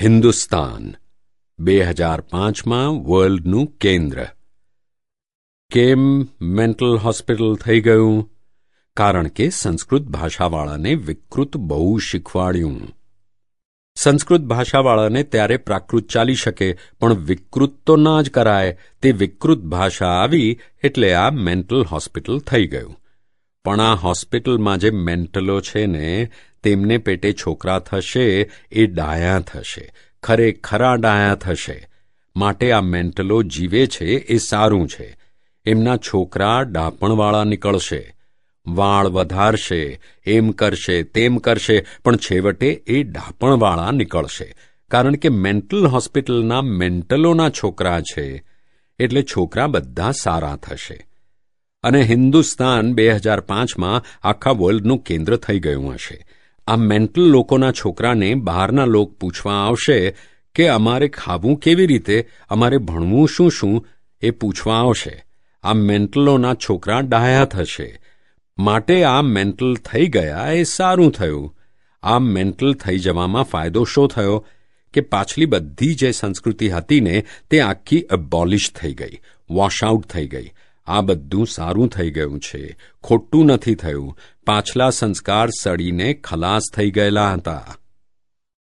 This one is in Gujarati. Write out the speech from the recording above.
હિન્દુસ્તાન, બે હજાર પાંચમાં વર્લ્ડનું કેન્દ્ર. કેમ મેન્ટલ હોસ્પિટલ થઈ ગયું? કારણ કે સંસ્કૃત ભાષાવાળાને વિકૃત બહુ શીખવાડ્યું. સંસ્કૃત ભાષાવાળાને ત્યારે પ્રાકૃત ચાલી શકે, પણ વિકૃત તો ના જ કરાય. તે વિકૃત ભાષા આવી એટલે આ મેન્ટલ હોસ્પિટલ થઈ ગયું. પણ આ હોસ્પિટલમાં જે મેન્ટલો છે ને તેમને પેટે છોકરા થશે એ ડાયા થશે. ખરેખરા ડાયા થશે. માટે આ મેન્ટલો જીવે છે એ સારું છે. એમના છોકરા ડાપણવાળા નીકળશે. વાળ વધારશે, એમ કરશે, તેમ કરશે, પણ છેવટે એ ડાપણવાળા નીકળશે. કારણ કે મેન્ટલ હોસ્પિટલના મેન્ટલોના છોકરા છે. એટલે છોકરા બધા સારા થશે. અને હિન્દુસ્તાન બે હજાર પાંચમાં આખા વર્લ્ડનું કેન્દ્ર થઈ ગયું હશે. આ મેન્ટલ લોકોના છોકરાને બહારના લોક પૂછવા આવશે કે અમારે ખાવું કેવી રીતે, અમારે ભણવું શું શું, એ પૂછવા આવશે. આ મેન્ટલોના છોકરા ડાયા થશે. માટે આ મેન્ટલ થઈ ગયા એ સારું થયું. આ મેન્ટલ થઈ જવામાં ફાયદો શો થયો? કે પાછલી બધી જે સંસ્કૃતિ હતી ને, તે આખી અબોલિશ થઈ ગઈ વોશઆઉટ થઈ ગઈ. આ બધું સારું થઈ ગયું છે. ખોટું નથી થયું. પાછલા સંસ્કાર સડીને ખલાસ થઈ ગયેલા હતા.